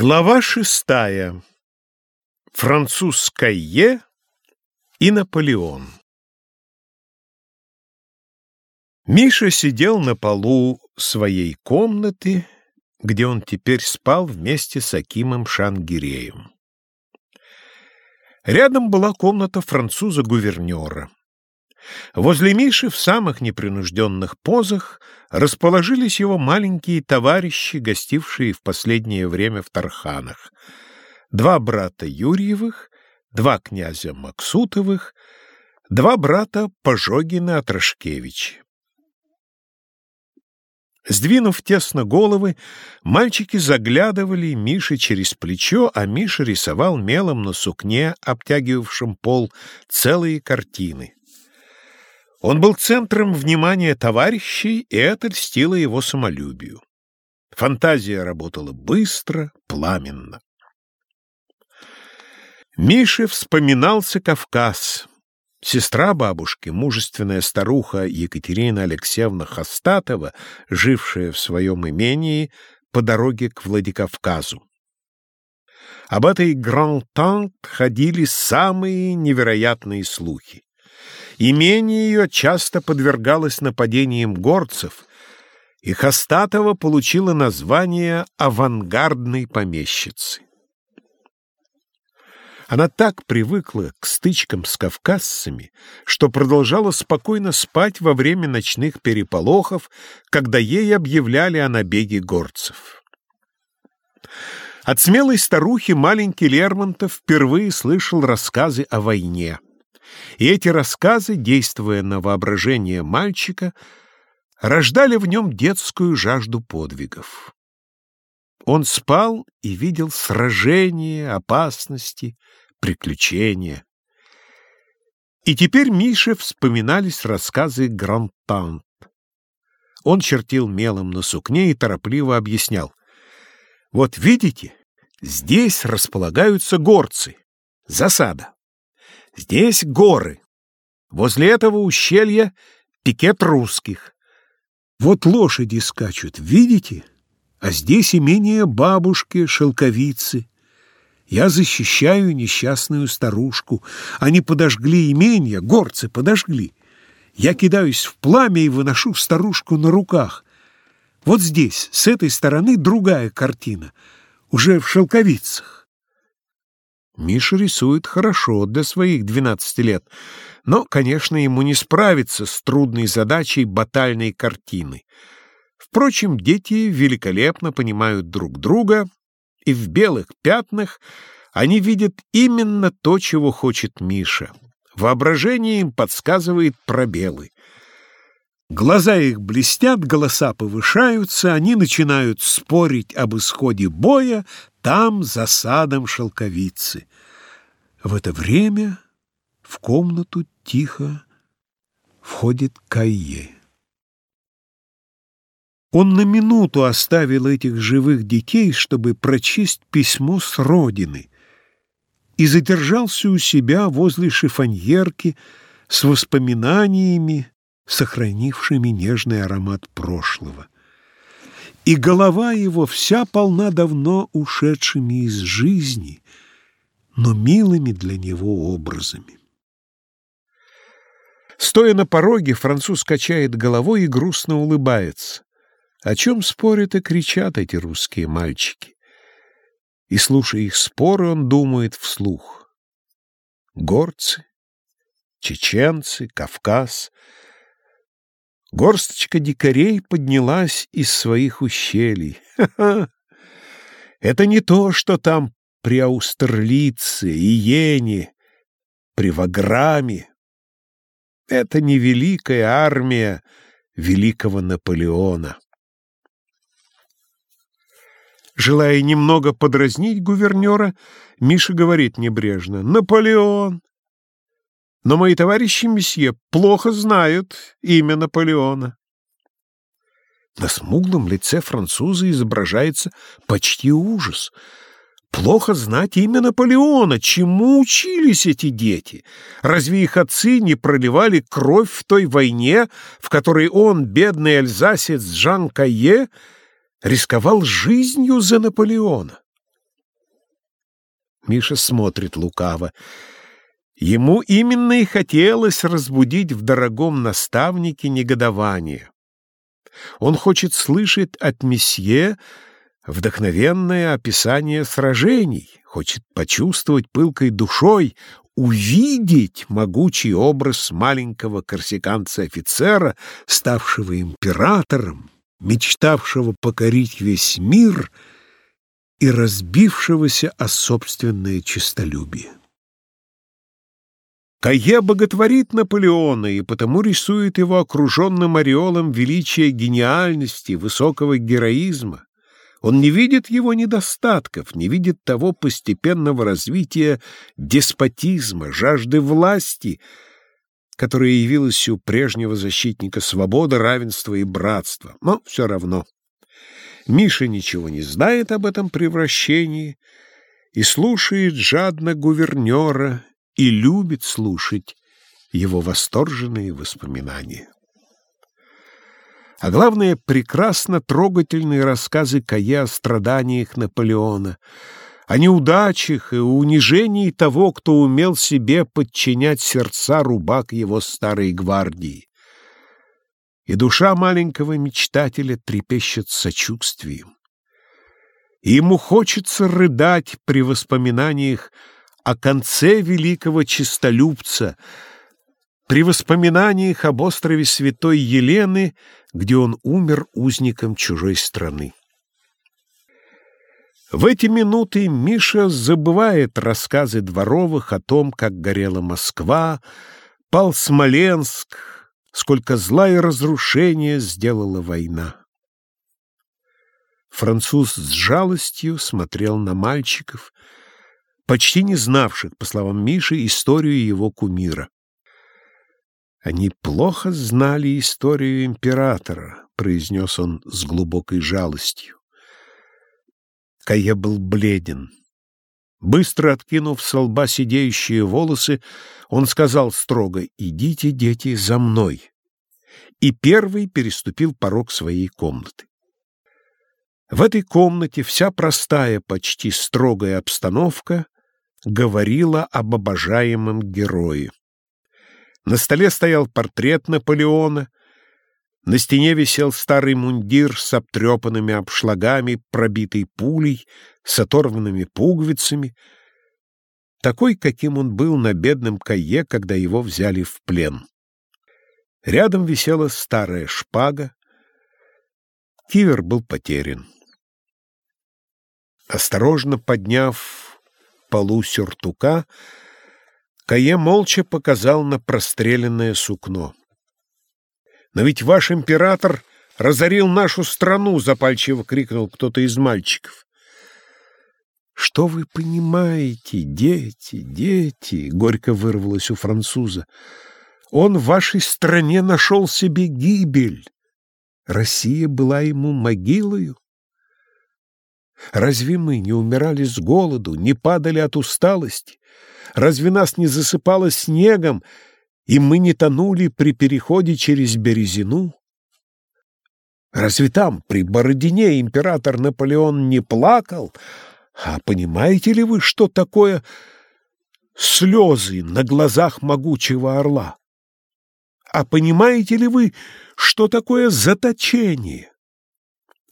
Глава шестая. Француз Кайе и Наполеон. Миша сидел на полу своей комнаты, где он теперь спал вместе с Акимом Шангиреем. Рядом была комната француза-гувернера. Возле Миши в самых непринужденных позах расположились его маленькие товарищи, гостившие в последнее время в Тарханах. Два брата Юрьевых, два князя Максутовых, два брата Пожогина Отрошкевича. Сдвинув тесно головы, мальчики заглядывали Мише через плечо, а Миша рисовал мелом на сукне, обтягивавшем пол, целые картины. Он был центром внимания товарищей, и это льстило его самолюбию. Фантазия работала быстро, пламенно. Мише вспоминался Кавказ. Сестра бабушки, мужественная старуха Екатерина Алексеевна Хастатова, жившая в своем имении по дороге к Владикавказу. Об этой Гранд-Тант ходили самые невероятные слухи. Имение ее часто подвергалось нападениям горцев, и Хастатова получила название авангардной помещицы. Она так привыкла к стычкам с кавказцами, что продолжала спокойно спать во время ночных переполохов, когда ей объявляли о набеге горцев. От смелой старухи маленький Лермонтов впервые слышал рассказы о войне. И эти рассказы, действуя на воображение мальчика, рождали в нем детскую жажду подвигов. Он спал и видел сражения, опасности, приключения. И теперь Мише вспоминались рассказы Грантант. Он чертил мелом на сукне и торопливо объяснял. «Вот видите, здесь располагаются горцы. Засада. Здесь горы. Возле этого ущелья пикет русских. Вот лошади скачут, видите? А здесь имение бабушки, шелковицы. Я защищаю несчастную старушку. Они подожгли имение, горцы подожгли. Я кидаюсь в пламя и выношу старушку на руках. Вот здесь, с этой стороны, другая картина, уже в шелковицах. Миша рисует хорошо для своих 12 лет, но, конечно, ему не справиться с трудной задачей батальной картины. Впрочем, дети великолепно понимают друг друга, и в белых пятнах они видят именно то, чего хочет Миша. Воображение им подсказывает пробелы. Глаза их блестят, голоса повышаются, они начинают спорить об исходе боя там, за садом шелковицы. В это время в комнату тихо входит Кайе. Он на минуту оставил этих живых детей, чтобы прочесть письмо с родины, и задержался у себя возле шифоньерки с воспоминаниями, сохранившими нежный аромат прошлого. И голова его вся полна давно ушедшими из жизни, но милыми для него образами. Стоя на пороге, француз качает головой и грустно улыбается. О чем спорят и кричат эти русские мальчики? И, слушая их споры, он думает вслух. Горцы, чеченцы, Кавказ — Горсточка дикарей поднялась из своих ущелий. Ха-ха! Это не то, что там при Аустерлице, Иене, при Ваграме. Это не великая армия великого Наполеона. Желая немного подразнить гувернера, Миша говорит небрежно, «Наполеон! Но мои товарищи месье плохо знают имя Наполеона. На смуглом лице француза изображается почти ужас. Плохо знать имя Наполеона. Чему учились эти дети? Разве их отцы не проливали кровь в той войне, в которой он, бедный альзасец Жан Кайе, рисковал жизнью за Наполеона? Миша смотрит лукаво. Ему именно и хотелось разбудить в дорогом наставнике негодование. Он хочет слышать от месье вдохновенное описание сражений, хочет почувствовать пылкой душой, увидеть могучий образ маленького корсиканца-офицера, ставшего императором, мечтавшего покорить весь мир и разбившегося о собственное честолюбие. Кае боготворит Наполеона и потому рисует его окруженным ореолом величия гениальности, высокого героизма. Он не видит его недостатков, не видит того постепенного развития деспотизма, жажды власти, которая явилась у прежнего защитника свободы, равенства и братства. Но все равно. Миша ничего не знает об этом превращении и слушает жадно гувернера, и любит слушать его восторженные воспоминания. А главное, прекрасно трогательные рассказы Кая о страданиях Наполеона, о неудачах и унижении того, кто умел себе подчинять сердца рубак его старой гвардии. И душа маленького мечтателя трепещет сочувствием. И ему хочется рыдать при воспоминаниях о конце великого чистолюбца, при воспоминаниях об острове Святой Елены, где он умер узником чужой страны. В эти минуты Миша забывает рассказы Дворовых о том, как горела Москва, пал Смоленск, сколько зла и разрушения сделала война. Француз с жалостью смотрел на мальчиков, почти не знавших, по словам Миши, историю его кумира. «Они плохо знали историю императора», — произнес он с глубокой жалостью. Кая был бледен. Быстро откинув с лба сидеющие волосы, он сказал строго «Идите, дети, за мной!» и первый переступил порог своей комнаты. В этой комнате вся простая, почти строгая обстановка говорила об обожаемом герое. На столе стоял портрет Наполеона, на стене висел старый мундир с обтрепанными обшлагами, пробитый пулей, с оторванными пуговицами, такой, каким он был на бедном Кае, когда его взяли в плен. Рядом висела старая шпага. Кивер был потерян. Осторожно подняв полу сюртука, Кае молча показал на простреленное сукно. «Но ведь ваш император разорил нашу страну!» — запальчиво крикнул кто-то из мальчиков. «Что вы понимаете, дети, дети?» — горько вырвалось у француза. «Он в вашей стране нашел себе гибель. Россия была ему могилою. Разве мы не умирали с голоду, не падали от усталости? Разве нас не засыпало снегом, и мы не тонули при переходе через Березину? Разве там, при Бородине, император Наполеон не плакал? А понимаете ли вы, что такое слезы на глазах могучего орла? А понимаете ли вы, что такое заточение?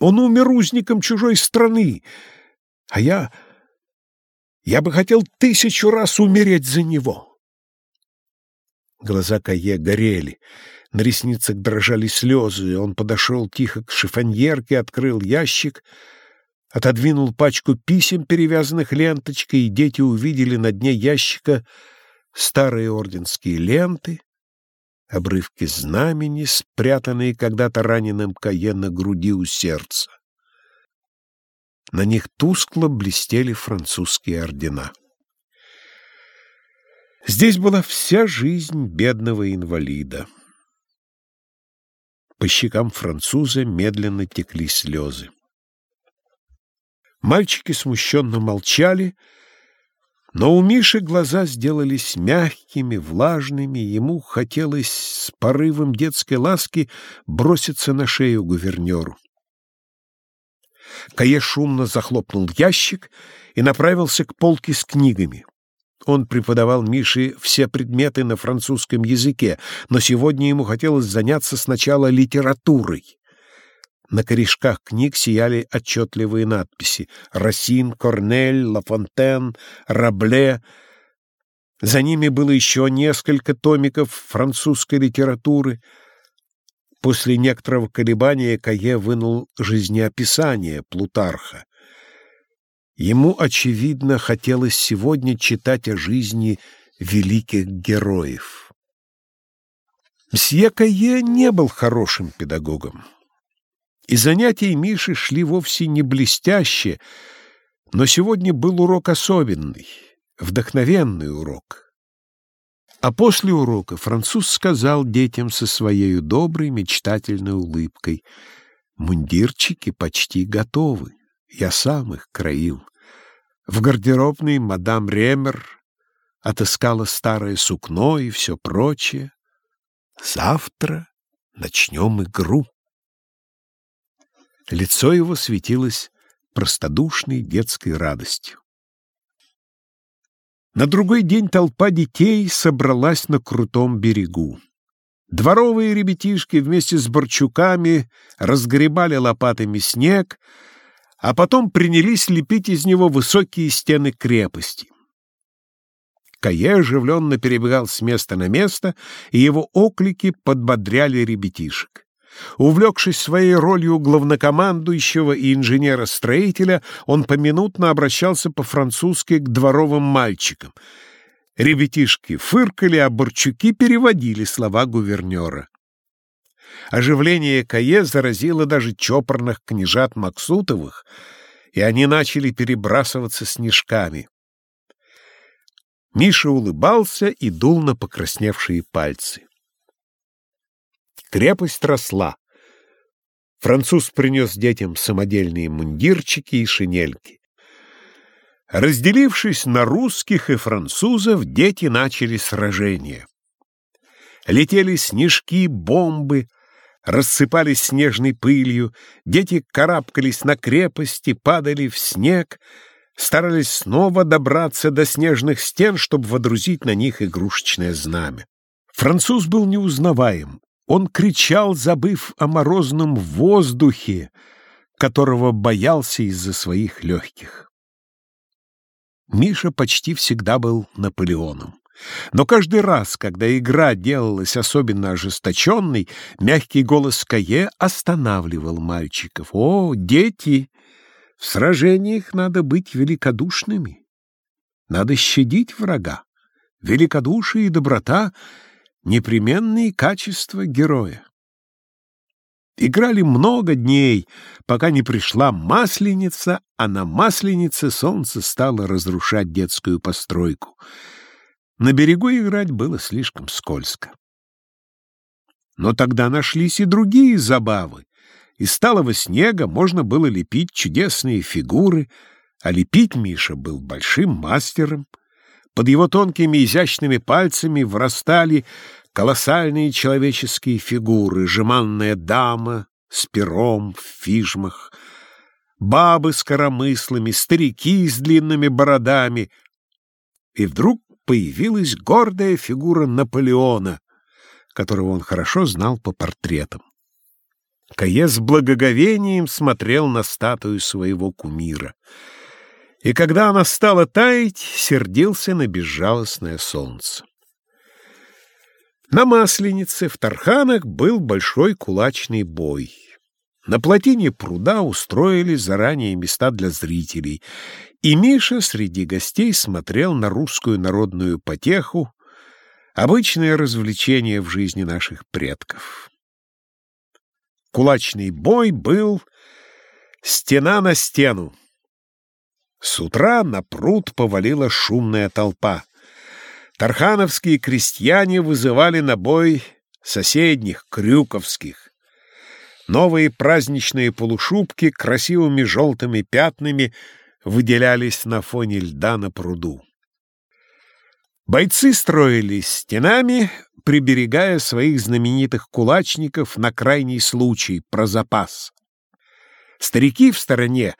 Он умер узником чужой страны, а я... Я бы хотел тысячу раз умереть за него. Глаза Кае горели, на ресницах дрожали слезы, он подошел тихо к шифоньерке, открыл ящик, отодвинул пачку писем, перевязанных ленточкой, и дети увидели на дне ящика старые орденские ленты, обрывки знамени, спрятанные когда-то раненым Кае на груди у сердца. На них тускло блестели французские ордена. Здесь была вся жизнь бедного инвалида. По щекам француза медленно текли слезы. Мальчики смущенно молчали, но у Миши глаза сделались мягкими, влажными, ему хотелось с порывом детской ласки броситься на шею гувернеру. Кае шумно захлопнул ящик и направился к полке с книгами. Он преподавал Мише все предметы на французском языке, но сегодня ему хотелось заняться сначала литературой. На корешках книг сияли отчетливые надписи «Рассин», «Корнель», «Лафонтен», «Рабле». За ними было еще несколько томиков французской литературы. После некоторого колебания Кае вынул жизнеописание Плутарха. Ему, очевидно, хотелось сегодня читать о жизни великих героев. Мсье Кае не был хорошим педагогом. И занятия Миши шли вовсе не блестяще, но сегодня был урок особенный, вдохновенный урок. А после урока француз сказал детям со своей доброй мечтательной улыбкой, «Мундирчики почти готовы, я сам их краил». В гардеробной мадам Ремер отыскала старое сукно и все прочее. Завтра начнем игру. Лицо его светилось простодушной детской радостью. На другой день толпа детей собралась на крутом берегу. Дворовые ребятишки вместе с борчуками разгребали лопатами снег, а потом принялись лепить из него высокие стены крепости. Кае оживленно перебегал с места на место, и его оклики подбодряли ребятишек. Увлекшись своей ролью главнокомандующего и инженера-строителя, он поминутно обращался по-французски к дворовым мальчикам. Ребятишки фыркали, а борчуки переводили слова гувернера. Оживление Кае заразило даже чопорных княжат Максутовых, и они начали перебрасываться снежками. Миша улыбался и дул на покрасневшие пальцы. Крепость росла. Француз принес детям самодельные мундирчики и шинельки. Разделившись на русских и французов, дети начали сражение. Летели снежки, бомбы, рассыпались снежной пылью, дети карабкались на крепости, падали в снег, старались снова добраться до снежных стен, чтобы водрузить на них игрушечное знамя. Француз был неузнаваем. Он кричал, забыв о морозном воздухе, которого боялся из-за своих легких. Миша почти всегда был Наполеоном. Но каждый раз, когда игра делалась особенно ожесточенной, мягкий голос Кае останавливал мальчиков. «О, дети! В сражениях надо быть великодушными. Надо щадить врага. Великодушие и доброта — непременные качества героя». Играли много дней, пока не пришла Масленица, а на Масленице солнце стало разрушать детскую постройку — на берегу играть было слишком скользко. Но тогда нашлись и другие забавы. Из сталого снега можно было лепить чудесные фигуры, а лепить Миша был большим мастером. Под его тонкими изящными пальцами врастали колоссальные человеческие фигуры, жеманная дама с пером в фижмах, бабы с коромыслами, старики с длинными бородами. И вдруг появилась гордая фигура Наполеона, которого он хорошо знал по портретам. Кае с благоговением смотрел на статую своего кумира. И когда она стала таять, сердился на безжалостное солнце. На Масленице в Тарханах был большой кулачный бой. На плотине пруда устроили заранее места для зрителей, и Миша среди гостей смотрел на русскую народную потеху, обычное развлечение в жизни наших предков. Кулачный бой был стена на стену. С утра на пруд повалила шумная толпа. Тархановские крестьяне вызывали на бой соседних, крюковских. Новые праздничные полушубки красивыми желтыми пятнами выделялись на фоне льда на пруду. Бойцы строились стенами, приберегая своих знаменитых кулачников на крайний случай, про запас. Старики в стороне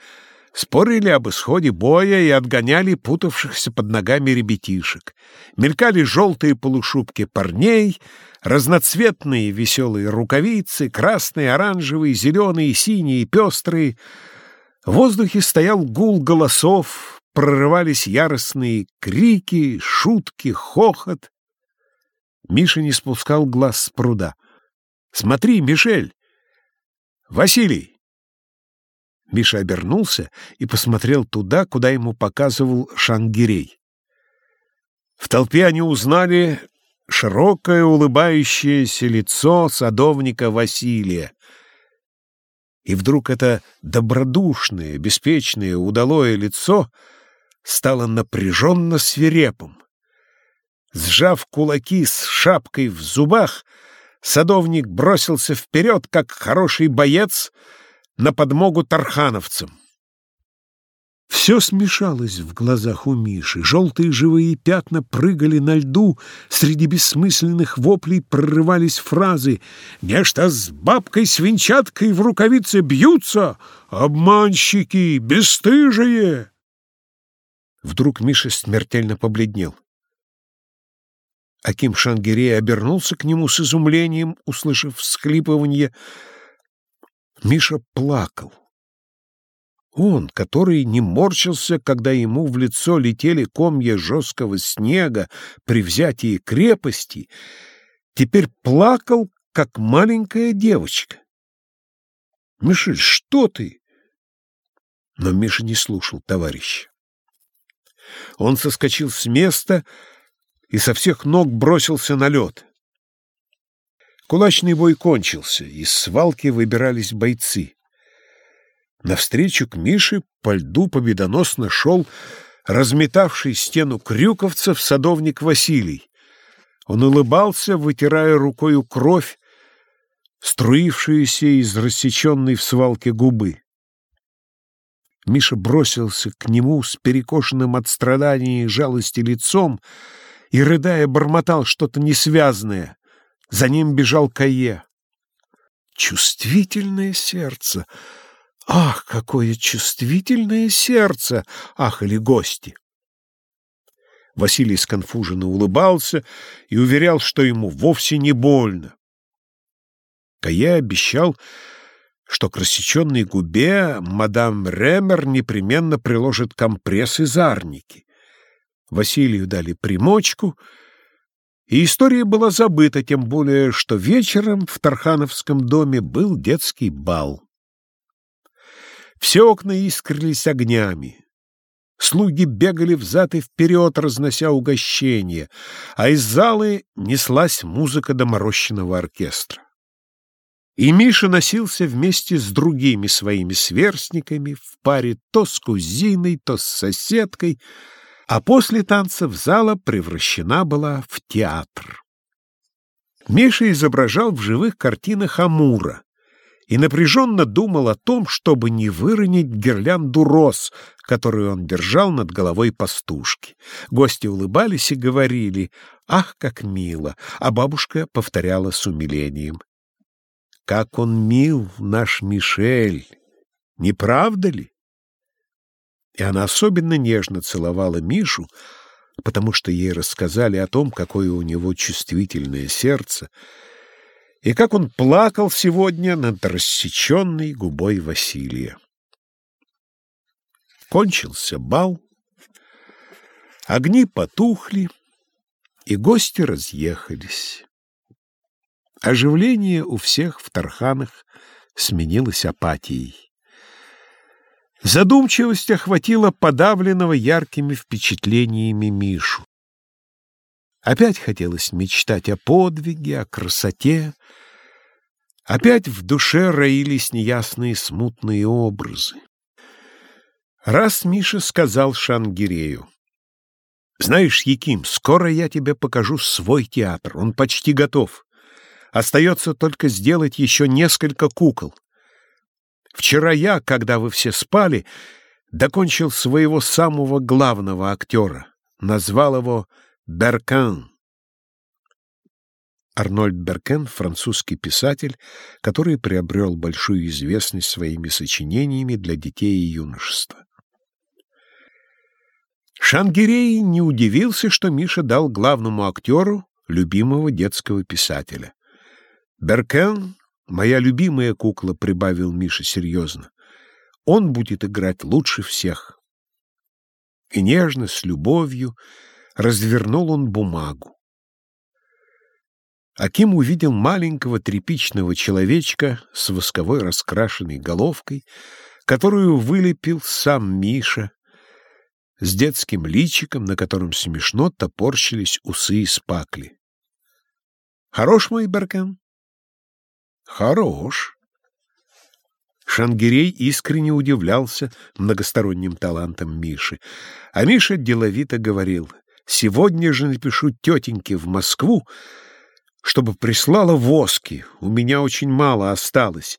спорили об исходе боя и отгоняли путавшихся под ногами ребятишек. Мелькали желтые полушубки парней, разноцветные веселые рукавицы, красные, оранжевые, зеленые, синие, пестрые. В воздухе стоял гул голосов, прорывались яростные крики, шутки, хохот. Миша не спускал глаз с пруда. «Смотри, Мишель!» «Василий!» Миша обернулся и посмотрел туда, куда ему показывал Шангирей. В толпе они узнали широкое улыбающееся лицо садовника Василия. И вдруг это добродушное, беспечное, удалое лицо стало напряженно свирепым. Сжав кулаки с шапкой в зубах, садовник бросился вперед, как хороший боец — на подмогу тархановцам. Все смешалось в глазах у Миши. Желтые живые пятна прыгали на льду, среди бессмысленных воплей прорывались фразы «Нечто с бабкой-свинчаткой в рукавице бьются! Обманщики! Бесстыжие!» Вдруг Миша смертельно побледнел. Аким Шангирей обернулся к нему с изумлением, услышав всхлипывание — Миша плакал. Он, который не морщился, когда ему в лицо летели комья жесткого снега при взятии крепости, теперь плакал, как маленькая девочка. «Мишель, что ты?» Но Миша не слушал товарища. Он соскочил с места и со всех ног бросился на лед. Кулачный бой кончился, из свалки выбирались бойцы. Навстречу к Мише по льду победоносно шел разметавший стену крюковцев садовник Василий. Он улыбался, вытирая рукою кровь, струившуюся из рассеченной в свалке губы. Миша бросился к нему с перекошенным от страданий и жалости лицом и, рыдая, бормотал что-то несвязное. За ним бежал Кае. Чувствительное сердце! Ах, какое чувствительное сердце! Ахали гости! Василий сконфуженно улыбался и уверял, что ему вовсе не больно. Кае обещал, что к рассеченной губе мадам Ремер непременно приложит компресс из арники. Василию дали примочку — и история была забыта, тем более, что вечером в Тархановском доме был детский бал. Все окна искрились огнями. Слуги бегали взад и вперед, разнося угощения, а из залы неслась музыка доморощенного оркестра. И Миша носился вместе с другими своими сверстниками в паре то с кузиной, то с соседкой — а после танцев зала превращена была в театр. Миша изображал в живых картинах Амура и напряженно думал о том, чтобы не выронить гирлянду роз, которую он держал над головой пастушки. Гости улыбались и говорили «Ах, как мило!», а бабушка повторяла с умилением «Как он мил, наш Мишель! Не правда ли?» И она особенно нежно целовала Мишу, потому что ей рассказали о том, какое у него чувствительное сердце, и как он плакал сегодня над рассеченной губой Василия. Кончился бал, огни потухли, и гости разъехались. Оживление у всех в Тарханах сменилось апатией. Задумчивость охватила подавленного яркими впечатлениями Мишу. Опять хотелось мечтать о подвиге, о красоте. Опять в душе роились неясные смутные образы. Раз Миша сказал Шангирею, «Знаешь, Яким, скоро я тебе покажу свой театр, он почти готов. Остается только сделать еще несколько кукол. Вчера я, когда вы все спали, докончил своего самого главного актера, назвал его Беркан. Арнольд Беркен — французский писатель, который приобрел большую известность своими сочинениями для детей и юношества. Шангирей не удивился, что Миша дал главному актеру любимого детского писателя. «Беркен — моя любимая кукла», — прибавил Миша серьезно. «Он будет играть лучше всех». И нежно, с любовью, развернул он бумагу. Аким увидел маленького тряпичного человечка с восковой раскрашенной головкой, которую вылепил сам Миша, с детским личиком, на котором смешно топорщились усы и спакли. «Хорош мой Беркен?» «Хорош». Шангирей искренне удивлялся многосторонним талантам Миши, а Миша деловито говорил, «Сегодня же напишу тетеньке в Москву, чтобы прислала воски. У меня очень мало осталось.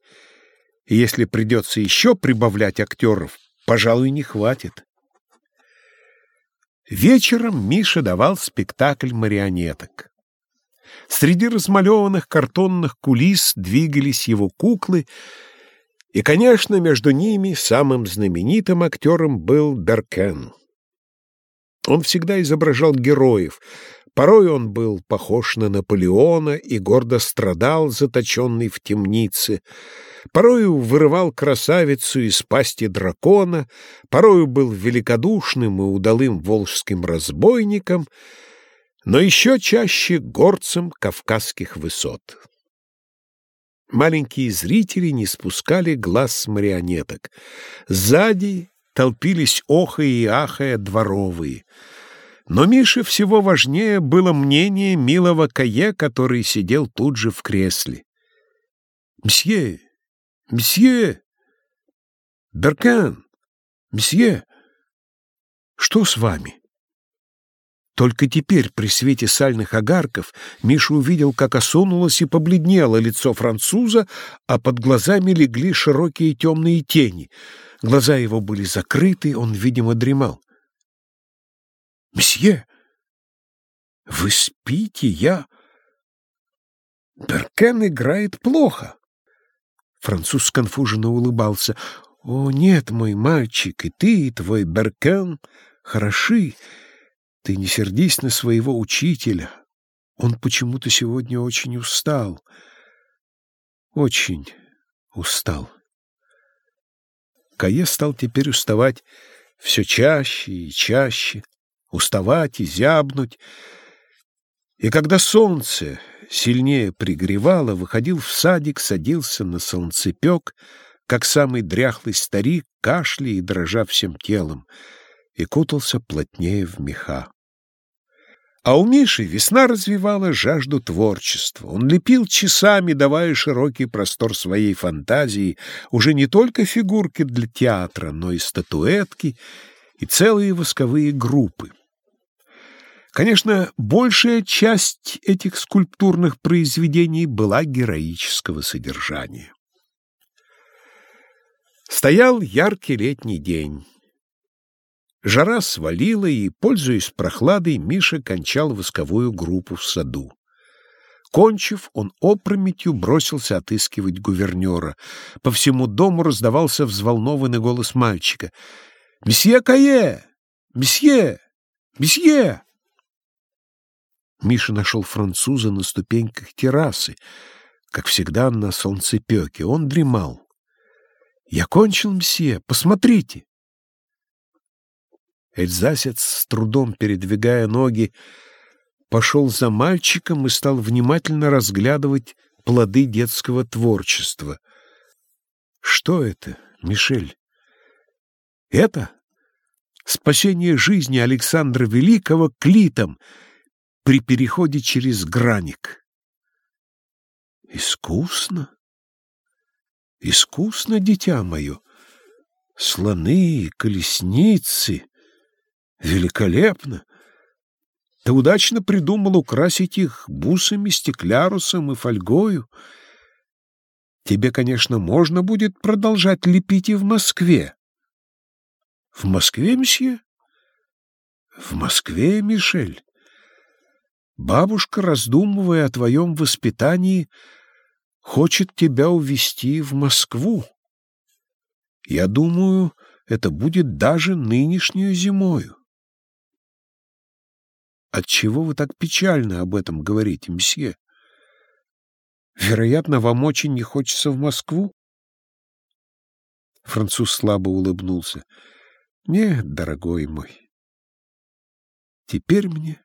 И если придется еще прибавлять актеров, пожалуй, не хватит. Вечером Миша давал спектакль марионеток. Среди размалеванных картонных кулис двигались его куклы, и, конечно, между ними самым знаменитым актером был Беркен. Он всегда изображал героев — Порой он был похож на Наполеона и гордо страдал, заточенный в темнице. Порою вырывал красавицу из пасти дракона, порою был великодушным и удалым волжским разбойником, но еще чаще горцем кавказских высот. Маленькие зрители не спускали глаз с марионеток. Сзади толпились охая и ахая дворовые — но Мише всего важнее было мнение милого Кае, который сидел тут же в кресле. «Мсье! Мсье! Беркан! Мсье! Что с вами?» Только теперь, при свете сальных огарков, Миша увидел, как осунулось и побледнело лицо француза, а под глазами легли широкие темные тени. Глаза его были закрыты, он, видимо, дремал. «Мсье, вы спите, я...» «Беркен играет плохо». Француз сконфуженно улыбался. «О, нет, мой мальчик, и ты, и твой Беркен хороши. Ты не сердись на своего учителя. Он почему-то сегодня очень устал. Очень устал». Кае стал теперь уставать все чаще и чаще уставать и зябнуть. И когда солнце сильнее пригревало, выходил в садик, садился на солнцепек, как самый дряхлый старик, кашляя и дрожа всем телом, и кутался плотнее в меха. А у Миши весна развивала жажду творчества. Он лепил часами, давая широкий простор своей фантазии, уже не только фигурки для театра, но и статуэтки, и целые восковые группы. Конечно, большая часть этих скульптурных произведений была героического содержания. Стоял яркий летний день. Жара свалила, и, пользуясь прохладой, Миша кончал восковую группу в саду. Кончив, он опрометью бросился отыскивать гувернера. По всему дому раздавался взволнованный голос мальчика. «Месье Кае! Месье! Месье!» Миша нашел француза на ступеньках террасы, как всегда на солнцепеке. Он дремал. «Я кончил, мсье, посмотрите!» Эльзасец, с трудом передвигая ноги, пошел за мальчиком и стал внимательно разглядывать плоды детского творчества. «Что это, Мишель?» «Это спасение жизни Александра Великого клитом», при переходе через граник. Искусно, искусно, дитя мое, слоны, колесницы, великолепно. Ты удачно придумал украсить их бусами, стеклярусом и фольгою. Тебе, конечно, можно будет продолжать лепить и в Москве. В Москве, мсье? В Москве, Мишель. Бабушка, раздумывая о твоем воспитании, хочет тебя увезти в Москву. Я думаю, это будет даже нынешнюю зимою. Отчего вы так печально об этом говорите, мсье? Вероятно, вам очень не хочется в Москву? Француз слабо улыбнулся. Нет, дорогой мой, теперь мне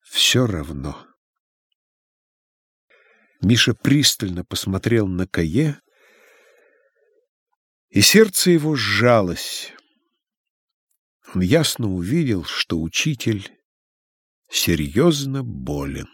все равно. Миша пристально посмотрел на Кае, и сердце его сжалось. Он ясно увидел, что учитель серьезно болен.